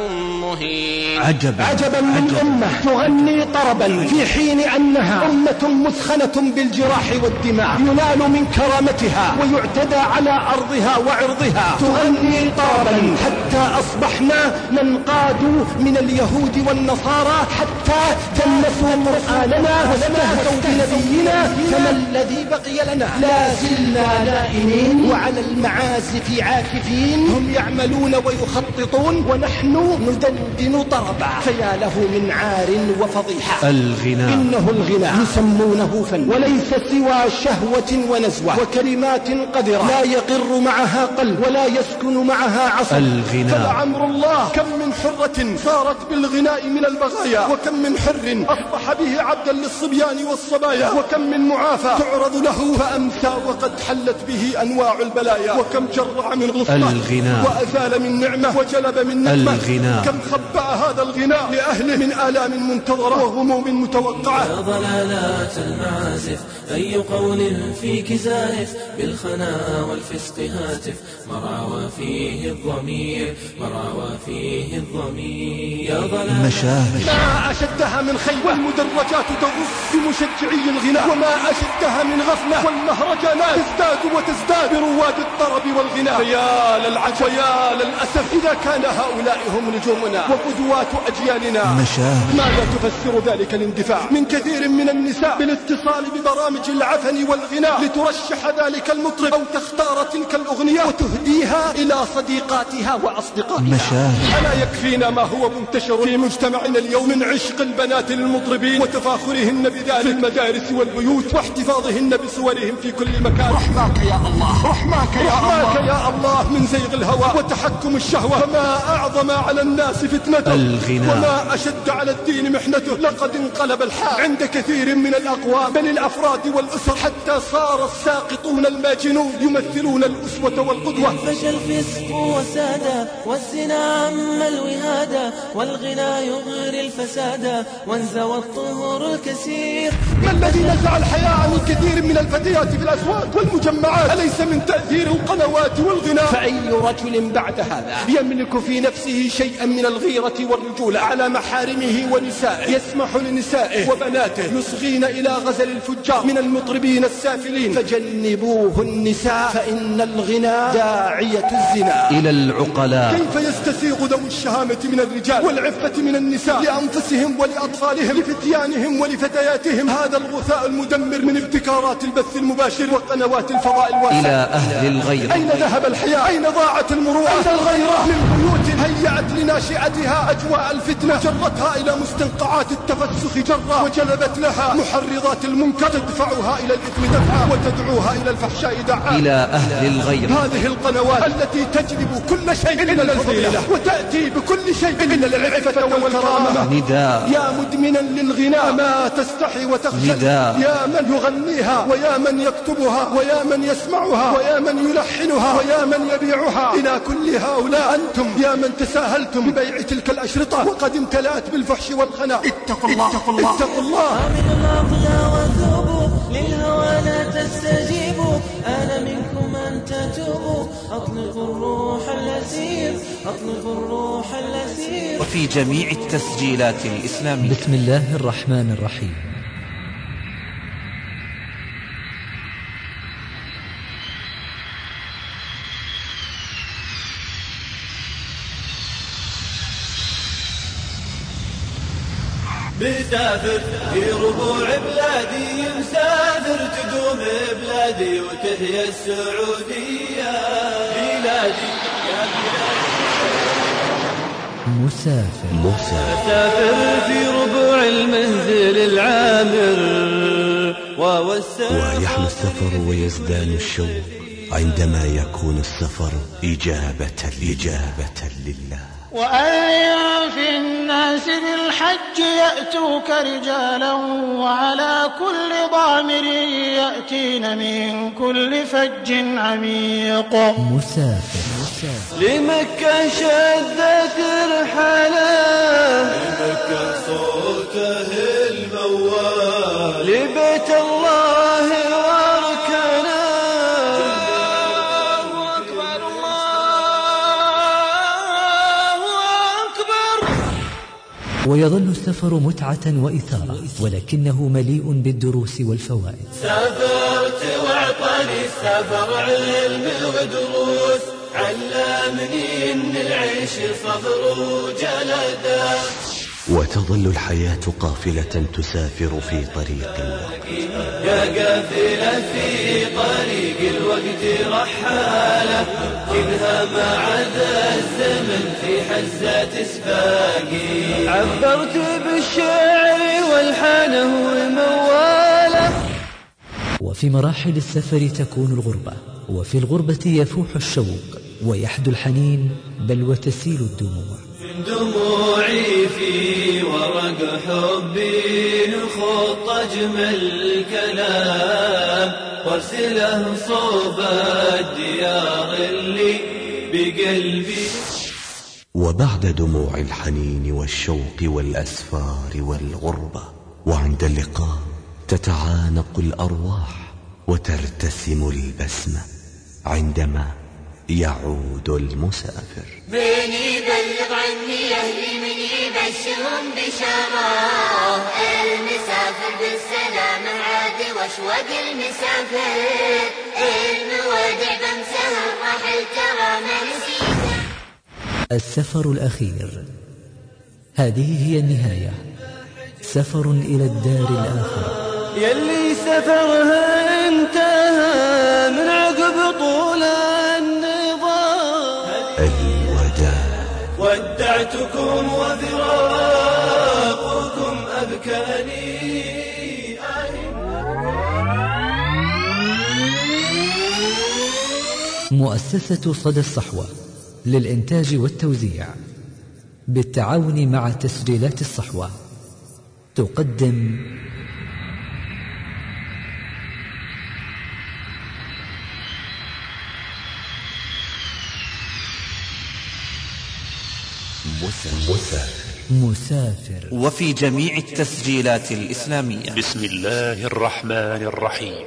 [SPEAKER 7] مهين.
[SPEAKER 4] عجبا
[SPEAKER 6] عجبا من أمة تغني طربا في حين أنها أمة مثخنة بالجراح والدماء ينال من كرامتها ويعتدى على أرضها وعرضها. تغني طربا حتى أصبحنا ننقاد من اليهود والنصارى حتى دنسوا قرآننا واستهزوا بنبينا. فما الذي بقي لنا؟ لا زلنا نائمين وعلى المعازف عاكفين. هم يعملون ويخططون ونحن ندندن طربا. فيا له من عار وفضيحة.
[SPEAKER 4] الغناء.
[SPEAKER 6] إنه الغناء. يسمونه فن. وليس سوى شهوة ونزوة. وكلمات قذرة لا يقر معها قلب. ولا يسكن معها عصر
[SPEAKER 4] الغناء.
[SPEAKER 6] فلعمر الله. كم من حرة صارت بالغناء من البغايا. وكم من حر أصبح به عبدا للصبيان والصبايا. وكم من معافى تعرض له فأمسى وقد حلت به أنواع البلايا. وكم جرع من غصة
[SPEAKER 4] الغناء.
[SPEAKER 6] وأزال من نعمة وجلب من نعمة.
[SPEAKER 4] الغناء.
[SPEAKER 6] كم خبأ هذا الغناء؟ لأهله من آلام منتظرة وغموم متوقعة.
[SPEAKER 2] يا ضلالات المعازف أي قول فيك زائف بالخنا والفسق هاتف مرعى فيه الضمير مرعى فيه الضمير. يا ضلالات
[SPEAKER 4] مشاهد
[SPEAKER 6] ما أشدها من خيبة والمدرجات تغص بمشجعي الغناء وما أشدها من غفلة. والمهرجانات تزداد وتزداد برواد الطرب والغناء فيا للعجب ويا للأسف إذا كان هؤلاء هم نجومنا. وقدوات أجيالنا.
[SPEAKER 4] مشاهد
[SPEAKER 6] ماذا تفسر ذلك الاندفاع من كثير من النساء بالاتصال ببرامج العفن والغناء لترشح ذلك المطرب. أو تختار تلك الأغنية. وتهديها إلى صديقاتها وأصدقائها.
[SPEAKER 4] مشاهد
[SPEAKER 6] ألا يكفينا ما هو منتشر في مجتمعنا اليوم من عشق البنات للمطربين وتفاخرهن بذلك. في المدارس والبيوت واحتفاظهن بصورهم في كل مكان. رحماك يا الله رحماك يا رحماك الله يا الله من زيغ الهوى وتحكم الشهوة. فما أعظم على الناس فتنته
[SPEAKER 4] الغناء.
[SPEAKER 6] وما أشد على الدين محنته. لقد انقلب الحال عند كثير من الأقوام بل الأفراد والأسر حتى صار الساقطون الماجنون يمثلون الأسوة والقدوة.
[SPEAKER 2] فشى الفسق وسادا والزنا عم الوهادا والغنى يغري الفسادا وانزوى الطهور الكثير
[SPEAKER 6] ما الذي نزع الحياء من كثير من الفتيات في الأسواق والمجمعات أليس من تأثير القنوات والغناء؟ فأي رجل بعد هذا؟ يملك في نفسه شيئا من الغيرة والرجولة على محارمه ونسائه يسمح لنسائه وبناته يصغين إلى غزل الفجار من المطربين السافلين. فجنبوه النساء فإن الغنى داعية الزنا.
[SPEAKER 4] إلى العقلاء.
[SPEAKER 6] كيف يستسيغ ذوي الشهامة من الرجال والعفة من النساء لأنفسهم ولأطفالهم لفتيانهم ولفتياتهم؟ هذا الغثاء المدمر من ابتكارات البث المباشر وقنوات الفضاء الواسع.
[SPEAKER 4] إلى أهل الغير
[SPEAKER 6] أين ذهب الحياء أين ضاعت المروءة؟ أين الغيرة؟ من بيوت هيأت لناشئتها أجواء الفتنة. جرتها إلى مستنقعات التفسخ جرا. وجلبت لها محرضات المنكر. تدفعها إلى الإثم دفعا. وتدعوها إلى الفحشاء دعا.
[SPEAKER 4] إلى أهل الغير
[SPEAKER 6] هذه القنوات التي تجلب كل شيء إلا الفضيلة. وتأتي بكل شيء إلا العفة والكرامة.
[SPEAKER 4] نداء.
[SPEAKER 6] يا مدمن مدمنا للغناء ما تستحي وتخجل
[SPEAKER 4] نداء.
[SPEAKER 6] يا من يغنيها ويا من يكتبها ويا من يسمعها ويا من يلحنها ويا من يبيعها. إلى كل هؤلاء أنتم يا من تساهلتم ببيع تلك الأشرطة وقد امتلأت بالفحش والخنا اتقوا الله. اتقوا الله. اتقوا الله.
[SPEAKER 8] من الأضياء وثوبوا للهوى لا تستجيبوا. أنا منكم أن تتوبوا. أطلقوا الروح الأسير أطلقوا الروح الأسير.
[SPEAKER 4] وفي جميع التسجيلات الإسلامية.
[SPEAKER 9] بسم الله الرحمن الرحيم.
[SPEAKER 8] مسافر في ربوع بلادي مسافر تقوم بلادي وتحيا السعودية. بلادي. يا
[SPEAKER 9] مسافر.
[SPEAKER 8] مسافر في ربوع المنزل العامر.
[SPEAKER 1] ويحلو السفر ويزدان الشوق عندما يكون السفر إجابة إجابة لله.
[SPEAKER 10] وأذن في الناس بالحج يأتوك رجالا وعلى كل ضامر يأتين من كل فج عميق.
[SPEAKER 9] مسافر.
[SPEAKER 8] لمكة شدت رحاله لمكة صوته
[SPEAKER 9] ويظل السفر متعة وإثارة ولكنه مليء بالدروس والفوائد.
[SPEAKER 8] سافرت وأعطاني السفر علم ودروس علمني إن العيش صبر وجلده
[SPEAKER 1] وتظل الحياة قافلة تسافر في طريق الوقت
[SPEAKER 8] يا قافلة في طريق الوقت رحالة. كلها ما عدا الزمن في حزة سباقي عبرت بالشعر والحانه ومواله
[SPEAKER 9] وفي مراحل السفر تكون الغربة وفي الغربة يفوح الشوق ويحدو الحنين بل وتسيل الدموع.
[SPEAKER 8] دموعي في ورق حبي نخط أجمل كلام وارسله صوب الديار اللي بقلبي.
[SPEAKER 1] وبعد دموع الحنين والشوق والأسفار والغربة وعند اللقاء تتعانق الأرواح وترتسم البسمة عندما يعود المسافر.
[SPEAKER 11] من يبلغ عني أهلي من يبشرهم بشارة المسافر بالسلامة عاد واشواق المسافر. المودع بمسهر رحل ترى ما نسيته
[SPEAKER 9] السفر الأخير. هذه هي النهاية. سفر إلى الدار الآخرة
[SPEAKER 8] يلي سفرها انتهى
[SPEAKER 9] مؤسسة صدى الصحوة للإنتاج والتوزيع بالتعاون مع تسجيلات الصحوة. تقدم
[SPEAKER 1] مسافر.
[SPEAKER 9] مسافر
[SPEAKER 4] وفي جميع التسجيلات الإسلامية.
[SPEAKER 12] بسم الله الرحمن الرحيم.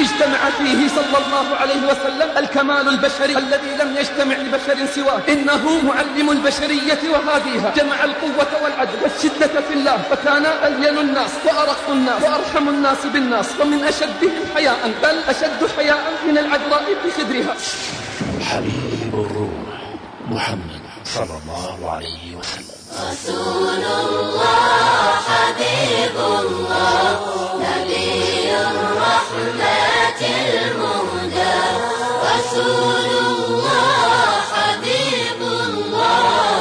[SPEAKER 3] اجتمع فيه صلى الله عليه وسلم الكمال البشري الذي لم يجتمع لبشر سواه. إنه معلم البشرية وهاديها. جمع القوة والعدل والشدة في الله. فكان ألين الناس وأرق الناس وأرحم الناس بالناس. ومن أشدهم حياء. بل أشد حياء من العذراء في خدرها.
[SPEAKER 12] حبيب الروح محمد صلى الله عليه وسلم.
[SPEAKER 13] رسول الله حبيب الله نبي الرحمة المهدى. رسول الله حبيب الله.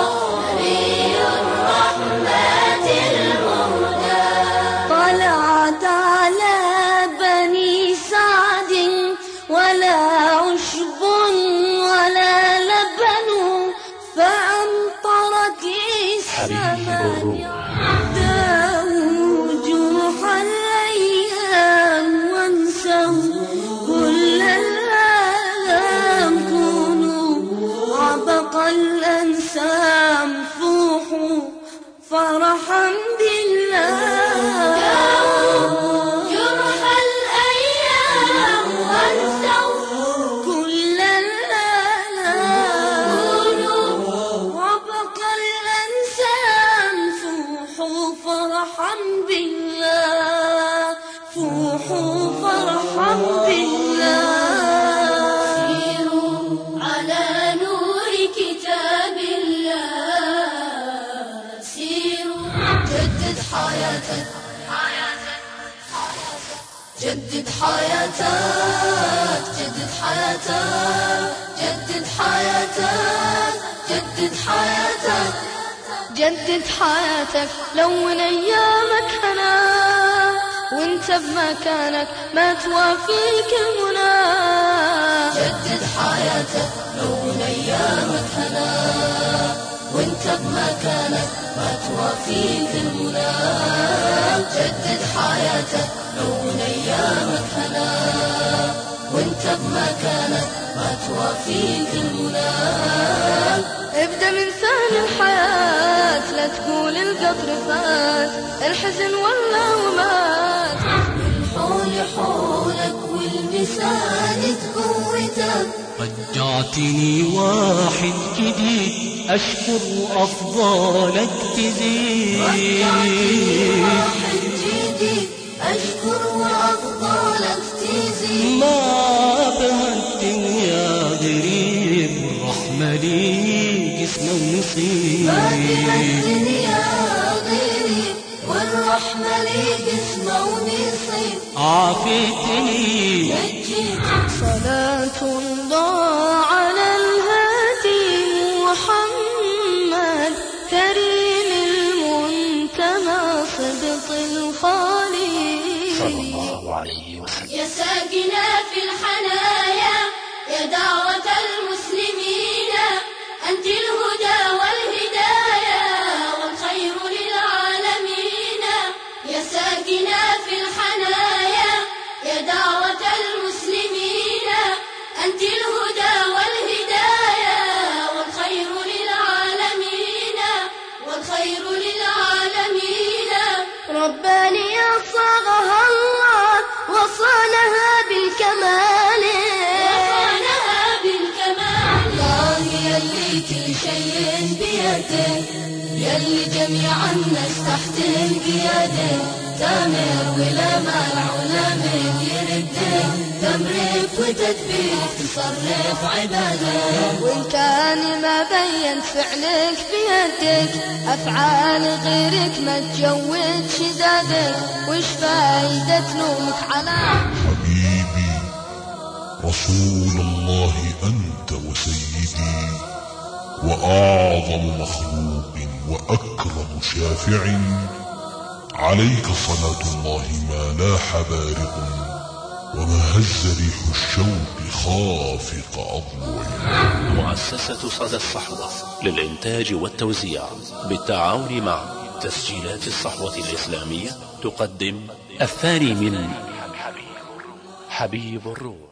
[SPEAKER 13] نبي الرحمة المهدى.
[SPEAKER 14] طلعت على بني سعد ولا عشب ولا لبن فأمطرت السماء. فرحا بالله
[SPEAKER 13] جرح الأيام وانسوا
[SPEAKER 14] كل الآلام وبقى الأنسام فوحوا فرحا بالله فوحوا فرحا بالله
[SPEAKER 13] حياتك جدد حياتك جدد حياتك جدد حياتك. جدد حياتك
[SPEAKER 14] لون أيامك هنا وأنت بمكانك ما توافيك المنى
[SPEAKER 13] جدد حياتك لون أيامك هنا وانت بمكانك ما توافيك المنى جدد حياتك لون ايامك هنا وانت بمكانك ما توافيك المنى
[SPEAKER 14] ابدأ من ثاني الحياة لا تقول القطر فات. الحزن ولا ومات.
[SPEAKER 13] الحول حولك والبسان قوتك
[SPEAKER 15] رجعتني واحد جديد. أشكر أفضالك تزيد
[SPEAKER 13] واحد جديد أشكر وأفضلك تزيد
[SPEAKER 15] ما بها الدنيا غريب رحمة لي جسم
[SPEAKER 13] ما
[SPEAKER 15] ونصيب
[SPEAKER 13] الدنيا غيري والرحمة لي قسمة ونصيب
[SPEAKER 15] عافيتني.
[SPEAKER 14] صلاة كريم المنتمى صدق الخالق.
[SPEAKER 12] صلى الله عليه وسلم.
[SPEAKER 13] يا ساكنا
[SPEAKER 14] صاغها الله وصانها بالكمال.
[SPEAKER 13] وصانها بالكمال. الله يلي كل شيء بيده يلي جميع الناس تحت القيادة تامر ولا ولا من يرده تمرك وتدبير تصرف عبادة.
[SPEAKER 14] وإن كان ما بين فعلك بيدك أفعال غيرك ما تجود شدادك وش فايدة لومك على؟
[SPEAKER 16] حبيبي رسول الله أنت وسيدي وأعظم مخلوق وأكرم شافع. عليك صلاة الله ما لاح بارق. وما هز ريح الشوق خافق أضلع
[SPEAKER 12] مؤسسة صدى الصحوة للإنتاج والتوزيع بالتعاون مع تسجيلات الصحوة الإسلامية تقدم الثاني من حبيب الروح.